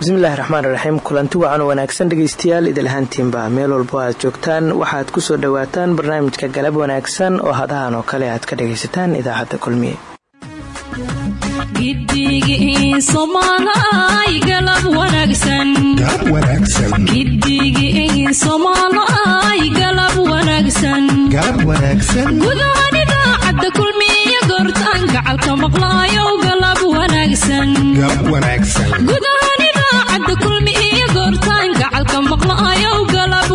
bismillahi raxmaan raxiim kulanti wacan wanaagsan dhegaystayaal idil ahaantiinba meel walbo aad joogtaan waxaad ku soo dhowaataan barnaamijka galab wanaagsan oo hadahan oo kale aad ka dhagaysataan idaacadda kulmiye gudahaan idaacadda kulmiye goortaan gacalka maqlaayo galab wanaagsan. Idaacadda kulmi iyo goortaan gacalka maqla'ayow galab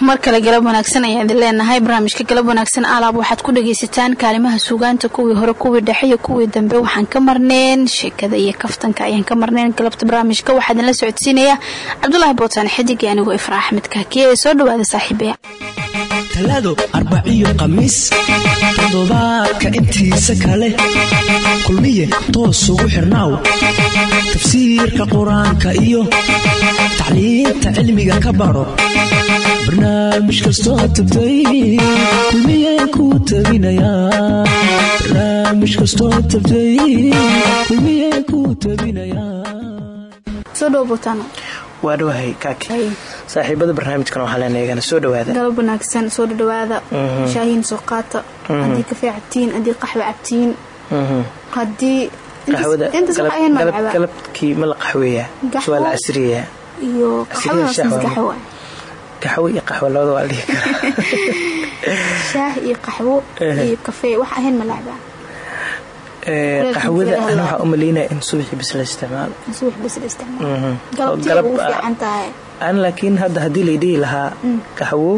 wanaagsanmar kale galab wanaagsan ayaan idin leenahay. Barnaamijka galab wanaagsan alaab waxaad ku dhagaysataan kaalimaha suugaanta kuwii hore kuwii dhexe iyo kuwii dambe. Waxaan ka marneen sheekada iyo kaftanka ayaan ka marneen galabta barnaamijka waxaa idinla socodsiinaya cabdulaahi bootaan xidig iyo anigoo ifraa axmed kaakiye ee soo dhawaada saaxiibaya talaado arbaciyo khamiis toddobaadka intiisa kale. Kulmiye toos ugu xirnaaw. Tafsiirka qur'aanka iyo tacliinta cilmiga ka baro barnaamij kastoo tagtay. Kulmiye kuu tabinayabarnaamij kastoo tagtay. Kulmiye kuu tabinayaa waa dhawahay kaaki. Saaxiibada barnaamijkan waxaa leen eegana soo dhawaada. Galab wanaagsan soo dhadhawaada shaahiin soo qaata haddii kafee cabtiin haddii qaxwe cabtiin. Haddii galabkii ma la qaxweeyaa waa la casriyayaa iyo qaxwo gaxwo. iyo qaxwo labada waa la dhihi karaa. Shaah iyo qaxwo iyo kafee wax ahayn ma lacbaa qaxwada ana waxaa u malaynaya in subaxii bis la isticmaalo. An laakiin hadda haddii laydhihi lahaa qaxwo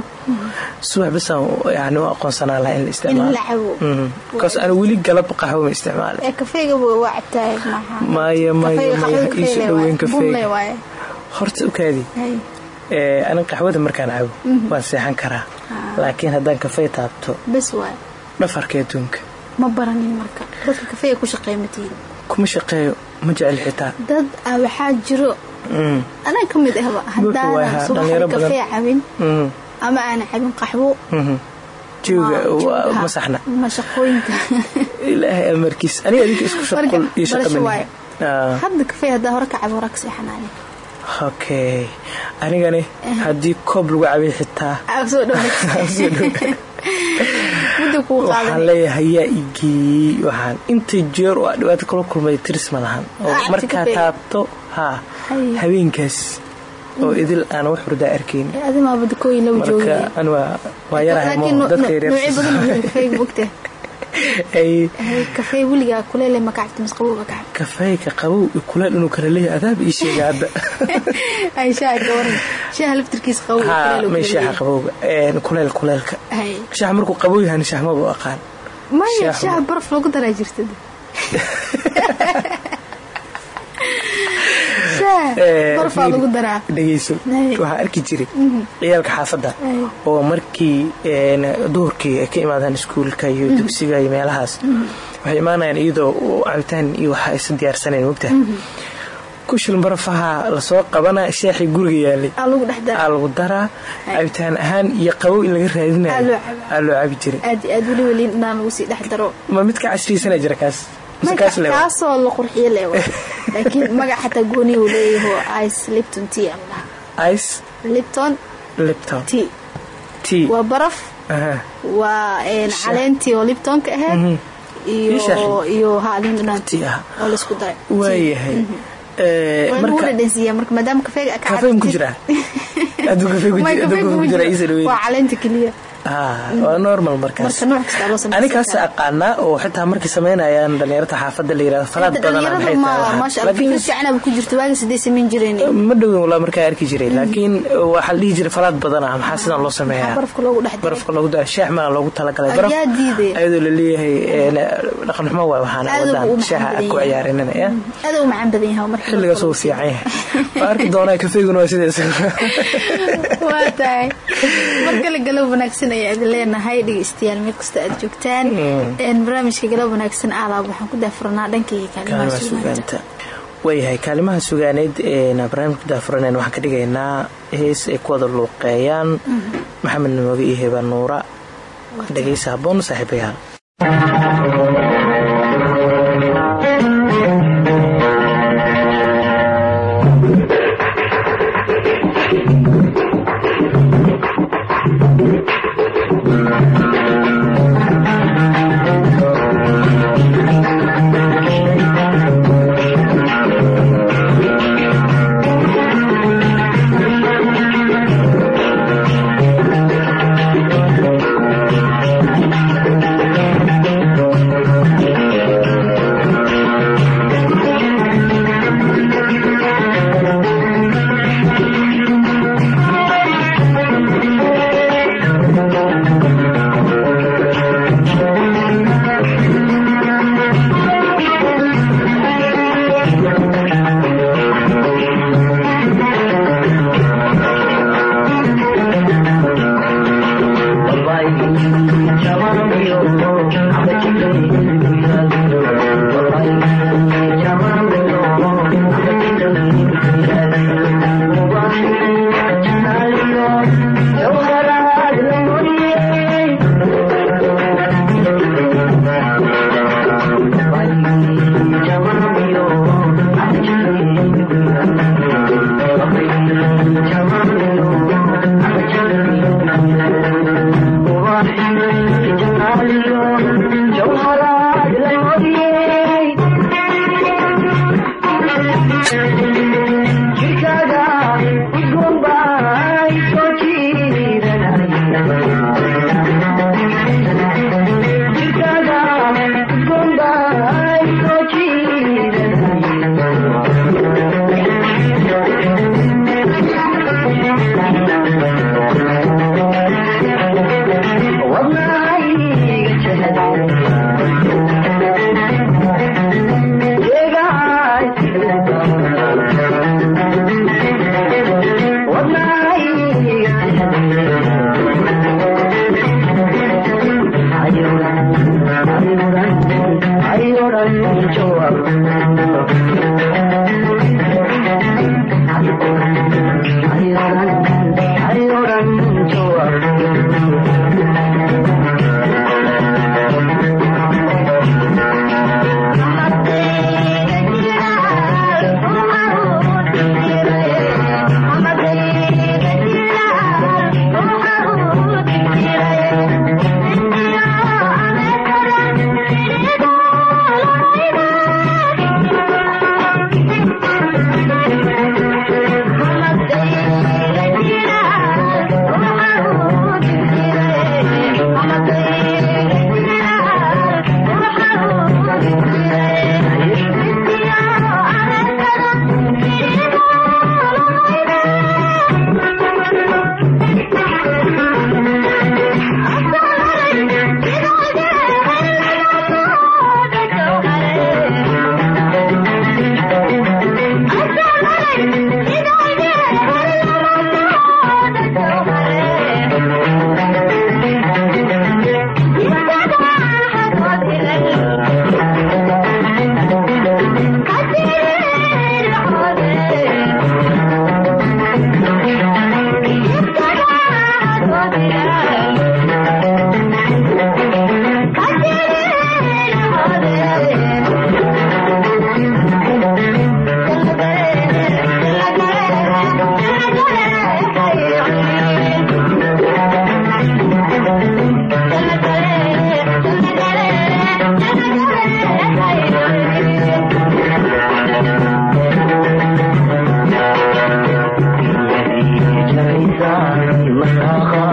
subax bisaan yani u aqoonsanaa lahaa in la isticmaalokaas ana weli galab qaxwo ma isticmaalay maya maya iisu dhaweyn kafeega horta ukaadi. Anin qaxwada markaan cabo waan seexan karaa. Laakiin haddaan kafey taabto dhafarka adduunka ma baranin marka. Dadka kafeega ku shaqeey kuma shaqeeyo ma jecel xitaa. Dad waxaa jiro. Anaa ka mid ahba haddaana subaxda kafee cabin ama aana cabin qaxwo. Hadda kafee haddaa hore ka cabo horaa ka seexanaani okay anigani haddii koob lagu cabay xitaa waxaan leeyahay yaa igeeyey waxaan inta jeer oo aa dhibaato kala kulmay tiris ma lahan oo markaa taabto haa habeenkaas oo idil aan wax hurdaa arkayn kafeeyka qabow kuleel inuu kala leeyahay adaab ii sheega hadda. Kuleel kuleelka. Shaaha markuu qabow yahan shaah maba aqaan maya shaaha baraf loogu daraa jirta dhegeyso. Waxaa arki jiray ciyaalka xaafadda oo markii duhurkii ay ka imaadaan iskuulka iyo dugsiga iyo meelahaas waxay imaanayaan iyadoo cabitaan iyo waxa aysan diyaarsanayn mogtaha kushil barafaha la soo qabana shaaxii guriga yaalay aa lagu daraa. Cabitaan ahaan iyo qabow in laga raadinayo aa loo cabi. Jiray ma midka casriisana jira kaas kaasoo la qurxiyo le laakiin magac xataa gooniya uu leeyaho ice lipton t ice lipton lipton t t waa baraf. Waa caleentii oo liptonka ahayd. Iyo iyo haalindhanaan oo la isku daray. Waayahay. Dhadhansiiya marka maadaama kafeega kafeyn ku jira. Aduu kafee ku jira isa dhaweyn waa caleenta keliya waa normal markaas. Ani kaas aqaanaa oo xitaa markay samaynayaan dhalinyarta xaafada la yiraahdo falaad badanma dhowin walaa markaa arki jiray laakiin waxaa la dhihi jiray falaad badana maxaa sidan loo sameeyaa? Barafka loogu dara sheex maa loogu talagalay. Baraf ayadoo la leeyahay dhaqan xumo waay waxaana wadaan sheexa ku ciyaarinana xilligaas uu fiican yahay waa arki doonaa kafeyguna waa sidaas waa tahay. Mar kale galab wanaagsan ayaa idin leenahay. Dhegeystayaal meel kasta aad joogtaan. Barnaamijka galab wanaagsan alaab waxaan ku daafuranaa dhankayga kaalimaha sugaanta. waayahay kaalimaha sugaaneed ee barnaamijka daafuraneen waxaan ka dhigaynaa hees ay ku wada luuqeeyaan maxamed namoge iyo heba nuura. Dhegeysa haboon saaxiibayaal Thank you. وداعا لها خالق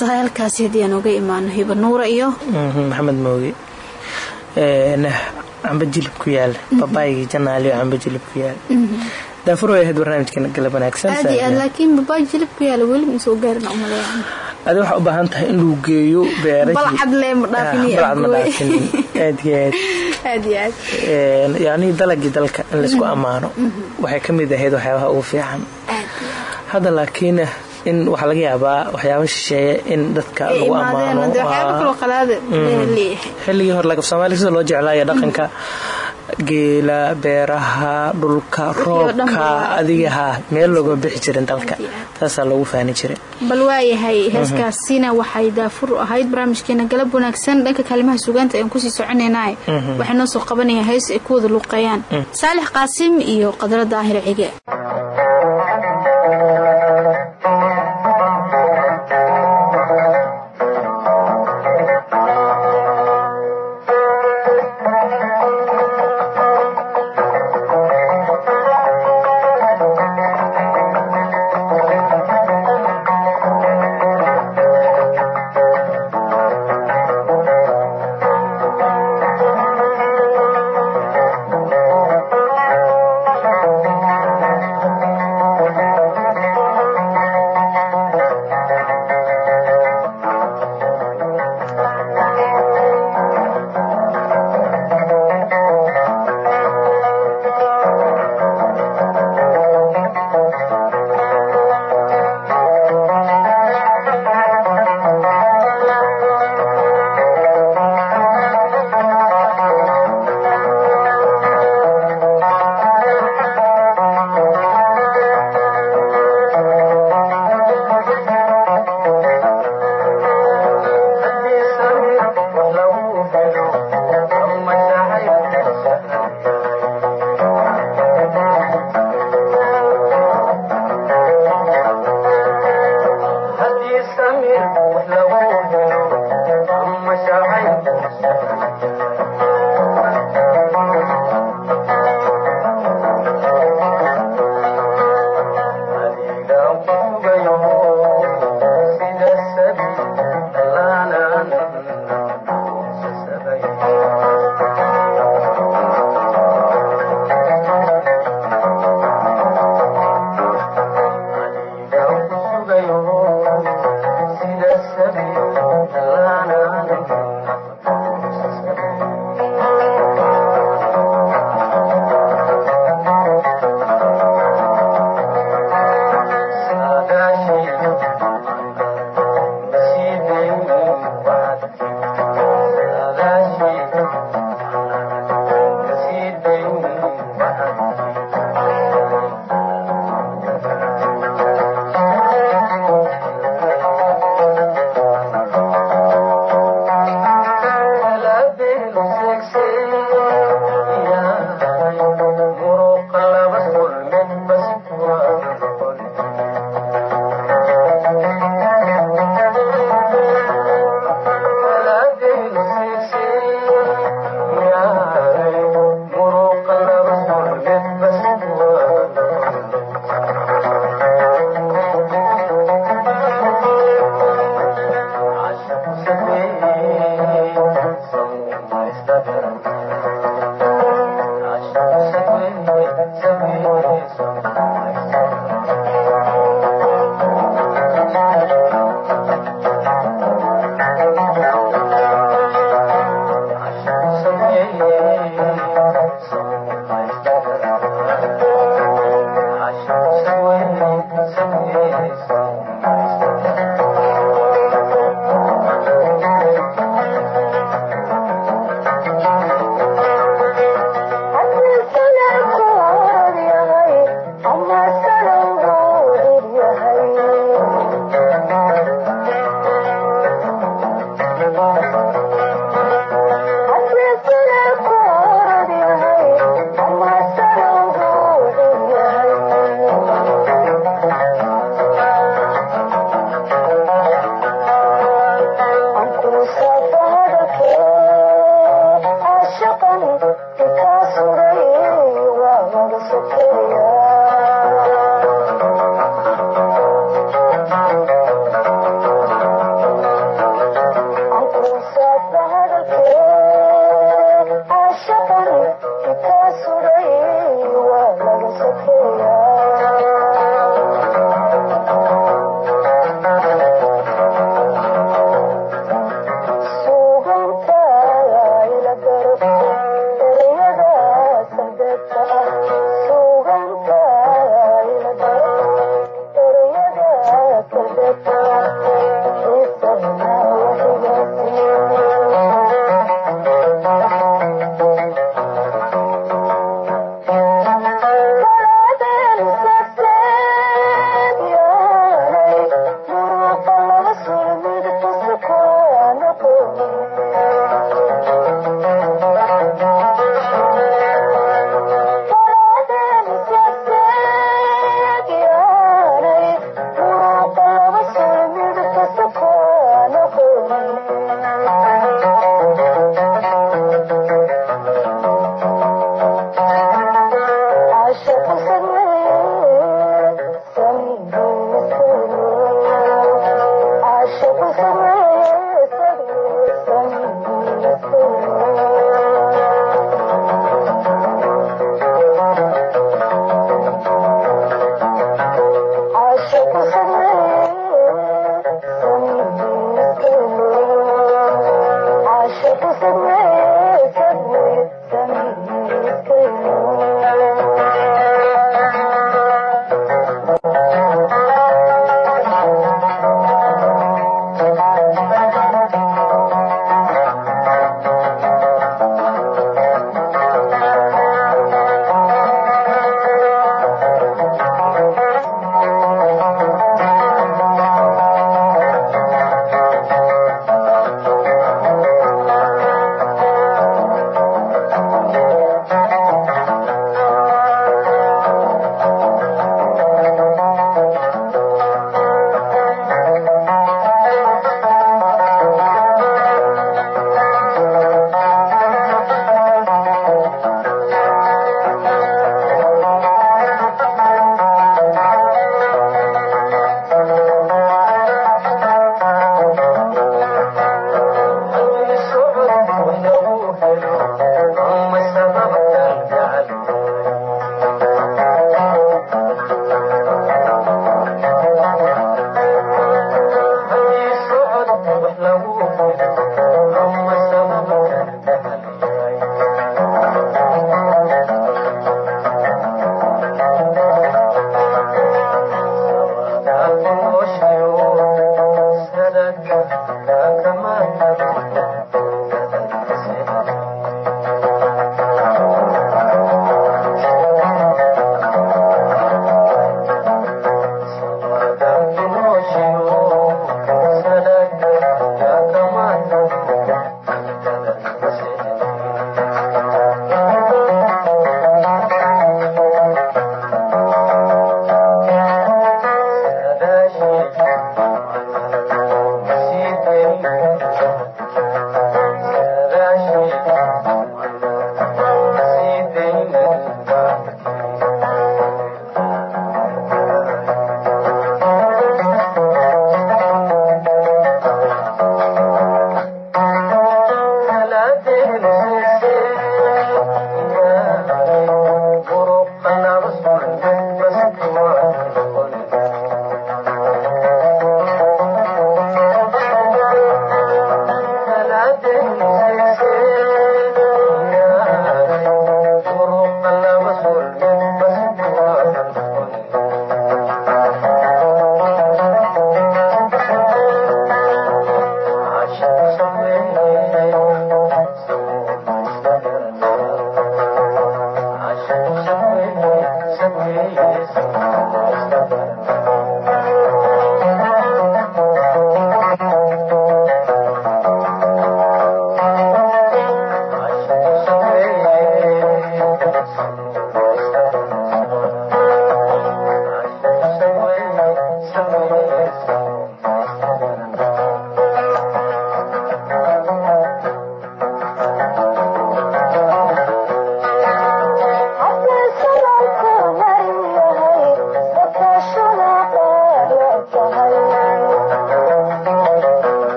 tahay halkaasi haddii aan oga imaano hiba nuura iyo? Mhm, maxamed mooge camba jilib ku yaal. Babaygii janaaliyo camba jilib ku yaal. Daafur way ahayd barnaamijkeena galab wanaagsan aad iyo aad laakiin babaay jilib ku yaalla weli ma soo gaarina umaleeya adi waxaa u baahan tahay in lagu geeyo iyo Ah, dalagii dalka in laysku ammaano waxay ka mid ahayd waxyaabaha ugu fiican. Aad. Hadda laakiin in waxaa laga yaabaa waxyaaba shisheeye in dadka lagu ammaano. xilligii hore lagab soomaaliya sida loo jeclaayo dhaqanka. Geela beeraha dhulka roobka adigaha meel loogama bixi jirin dalka. taasaa loogu faani jiray bal waayahay heeskaasina waxay daafur u ahayd. Barnaamijkeena galab wanaagsan dhanka kaalimaha sugaanta ayaan ku sii soconaynaa waxay noo soo qabanayaan hees ay ku wada luuqeeyaan saalix qaasim iyo qadro daahir cige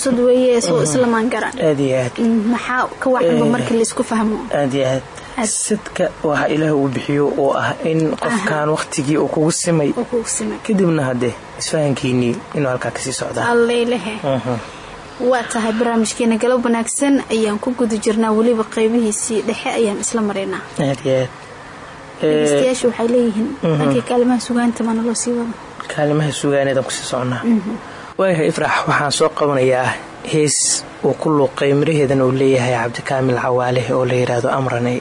qusad weeye soo islamaan garan aad iyo aad. Mm, maxaa ka wacanba Eh. markii la isku fahmo? aad iyo aad. Sidka waxa ilaah uu bixiyo oo ah in qofkan waqtigii uu kugu simay. Kadibna haddee isfahankiinii inuu halkaa ka sii socdaa. Alleylehe Mhm. waa tahay barnaamijkeena galab wanaagsan. Ayaan ku guda jirnaa weliba qaybihiisii dhexe ayaan isla maraynaa aad iyo aad. Dhegeystayaashu waxay leeyihiin. Dhankii kaalimaha sugaanta maana loo sii wado? Kaalimaha sugaaneedaan ku sii socnaa waayahay ifrax waxaan soo qabanayaa hees uu ku luuqay miraheedana uu leeyahay cabdikaamil cawaale oo la yidhaahdo amranay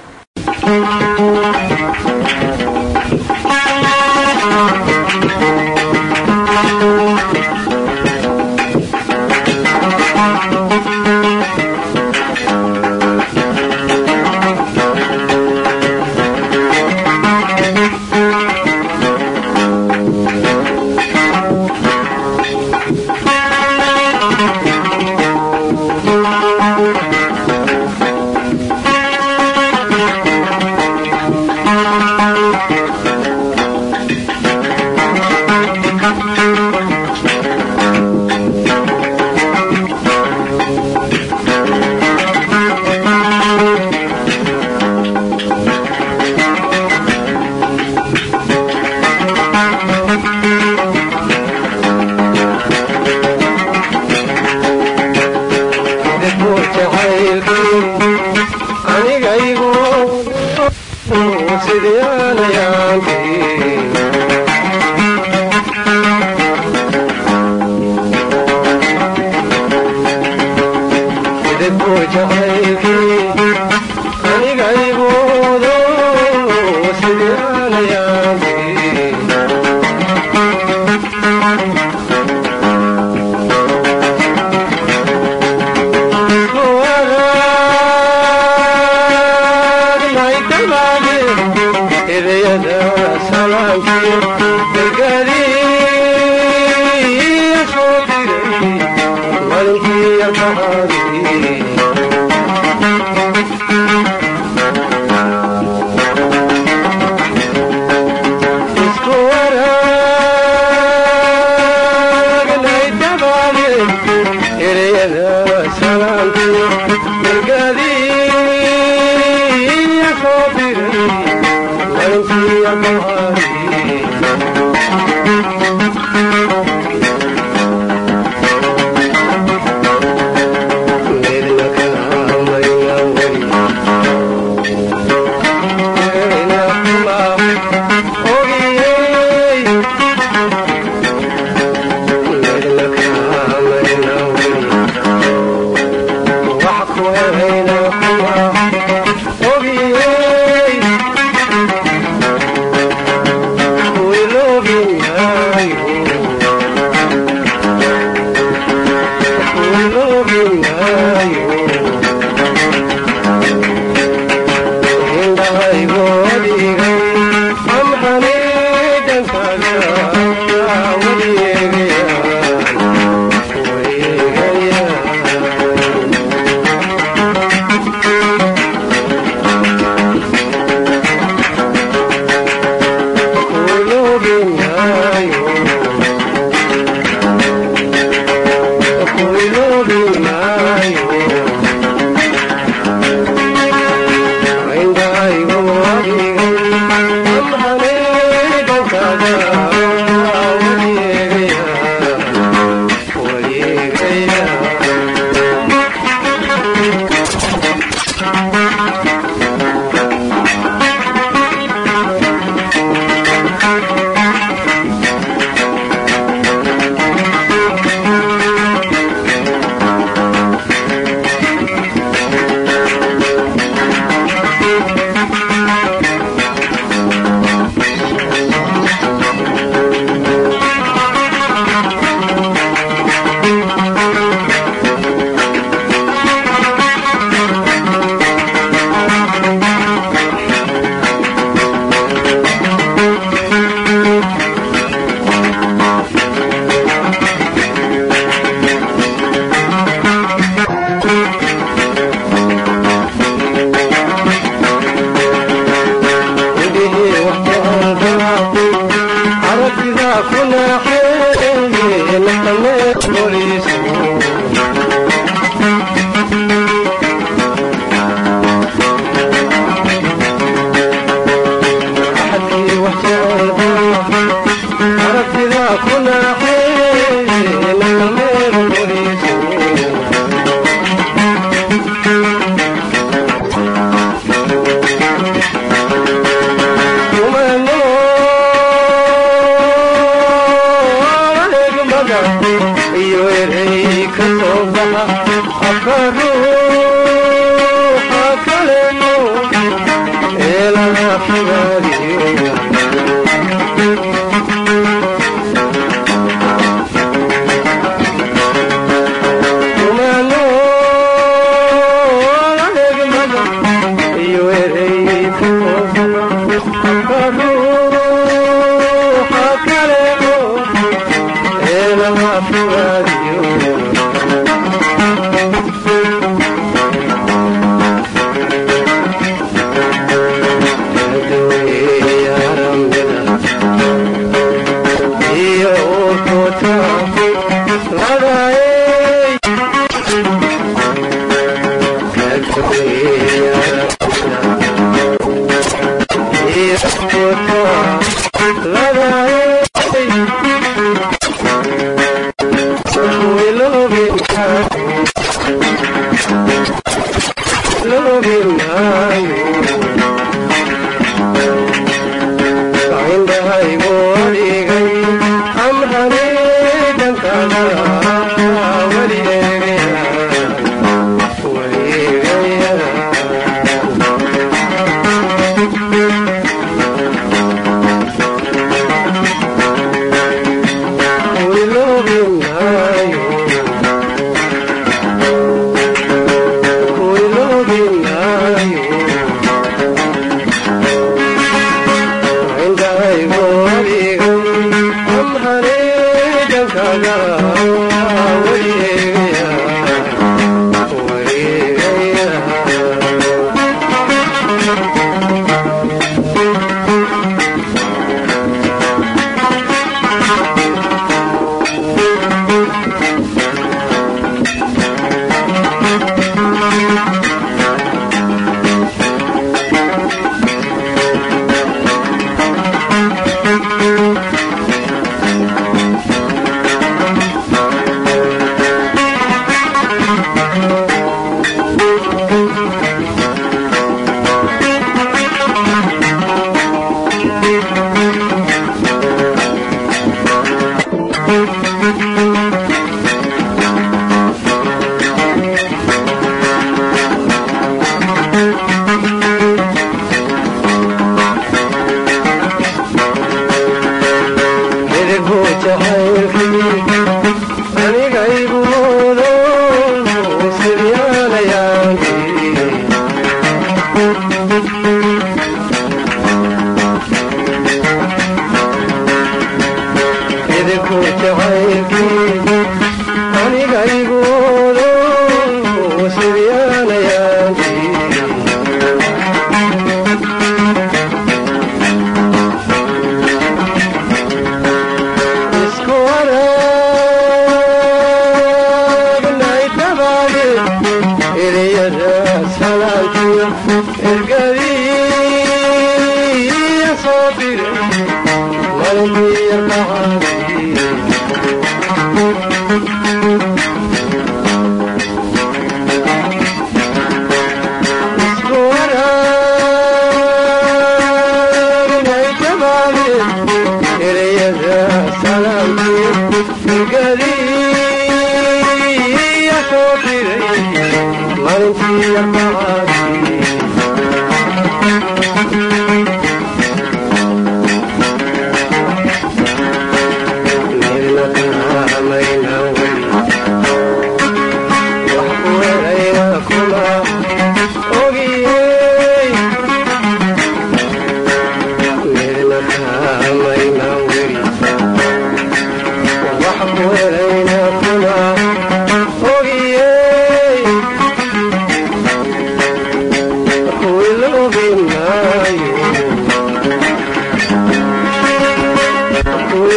Thank you.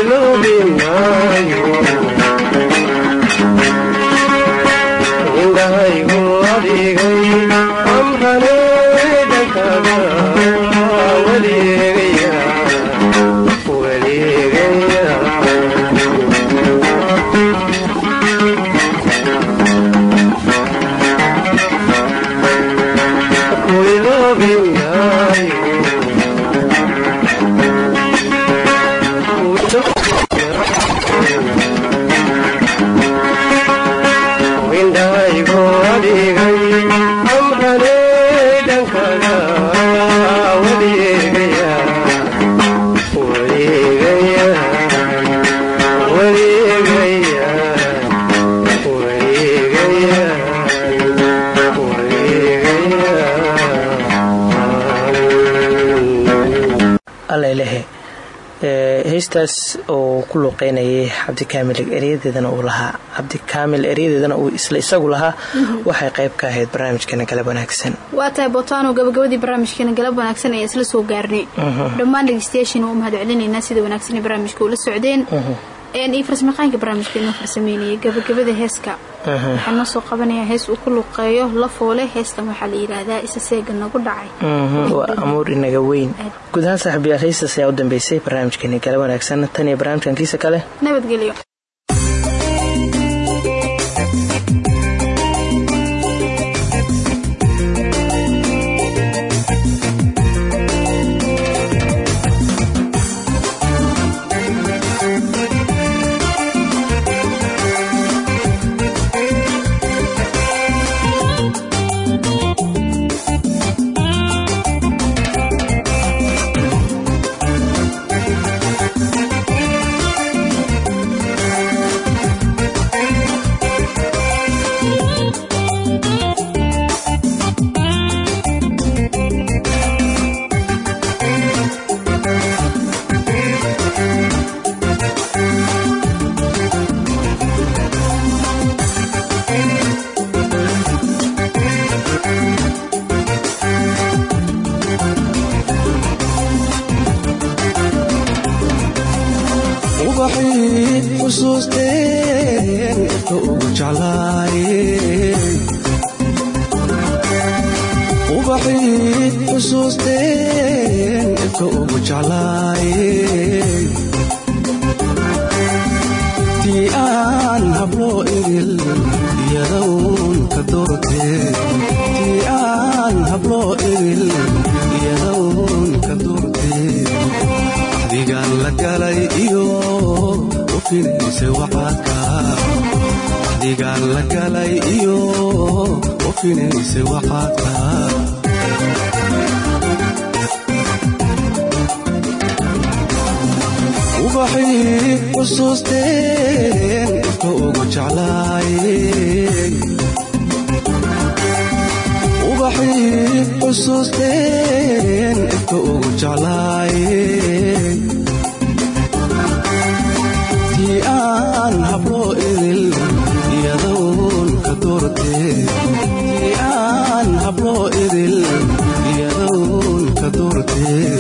iloobi maayo heystaas oo ku luuqeynayay cabdikaamil eryadeedana uu lahaa. Cabdikaamil eryadeedana uu isla isagu lahaa. Waxay qayb ka ahayd barnaamijkeena galab wanaagsan. Waa tahay botaano gabagabadii barnaamijkeena galab wanaagsan ayaa isla soo gaarnay. Dhammaan dhegeystayaashiina waa mahad celinaynaa sida wanaagsan barnaamijka ula socdeen iyo farsamaqaanka barnaamijka farsameynayay gabagabada heeska. Waxaa noo soo qabanayaa hees uu ku luuqeeyo la foole heestan waxaa la yidhaahdaa isa seega nagu dhacay. Waa amuur inaga weyn. Guud ahaan saaxiibayaal heystaas ayaa u dambeysay barnaamijkeeni galab wanaagsan. Tan iyo barnaamijkan kiisa kale. Nabadgelyo digaan la galay iyo ufinaysa waxaadka ubaxii xusuusteen inta ugu jeclaayeen ubaxii xusuusteen inta ugu jeclaayeen ka. Doorteen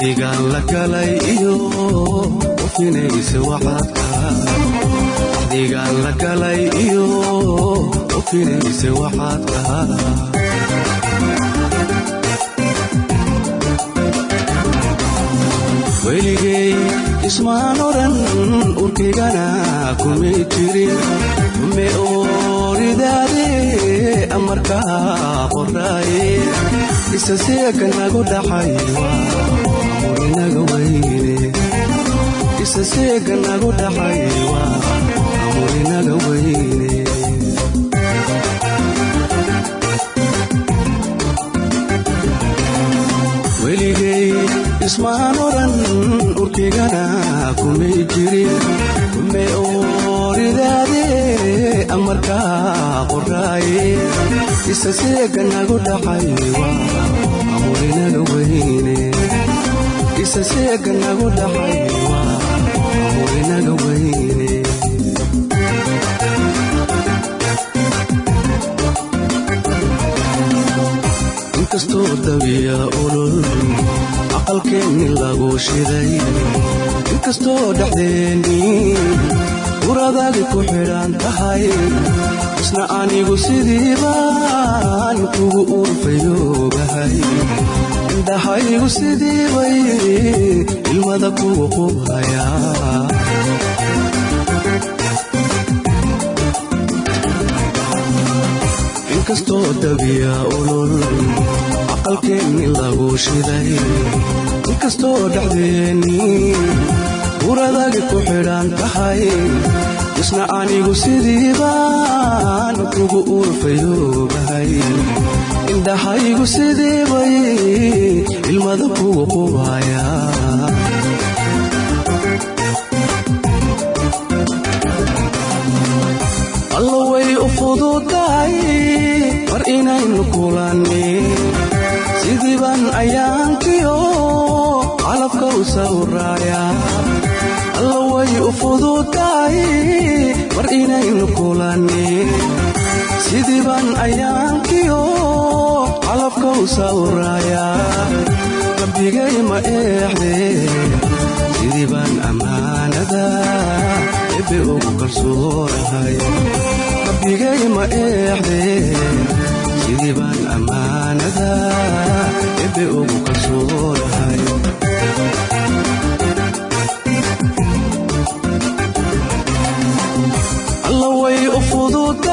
digaan la galay iyo ufinaysa waxaadka digaan la ismaan odhan urkaygana kumay jirin me ooridaade amarkaa qoraaye isa seeka nagu dhaxay amurinaga weyne. Isa seeka nagu dhaxay amurinaga weyne ismaan odhan urkaygana kumay jirin me ooridaade amarkaa qoraaye isa seeka nagu dhaxay amurinaga weyne. Isa seeka nagu dhaxay amurinaga weyne. Inkastoo dabiya olol aqalkeenni lagu shiday. Inkastoo dhexdeenni uradaadi ku xidhan tahay. Isna anigu sidii baan kugu urfayoogahay indhahaygu sidii bay ilmada kugu qubhayaa inkastoo dabiya olol aqalkeenni lagu shiday? Inkastoo dhexdeenni uradagi ku xidhan tahay isna anigu sidii baan kugu urfayoobahay indhahaygu sidii bay ilmada kugu qubaya sawraaya allo way u fududahay mar inaynu kulannin sidiiban ayaankiyo calabka u sawraaya rabbigay ma eexde sidiibaan ammaanada ebe ugu kalsoonahay rabbigay ma eexde sidii baan ammaanada ebe ugu kalsoonahay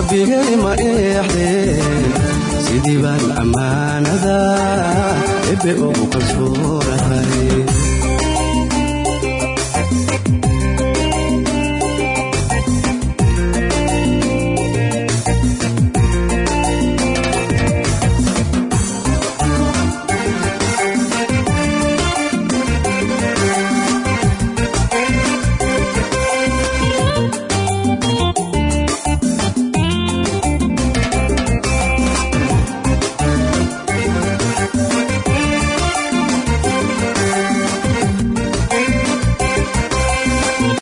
rabbigay ma eexde sidii baan ammaanada ebe ugu kalsoonahay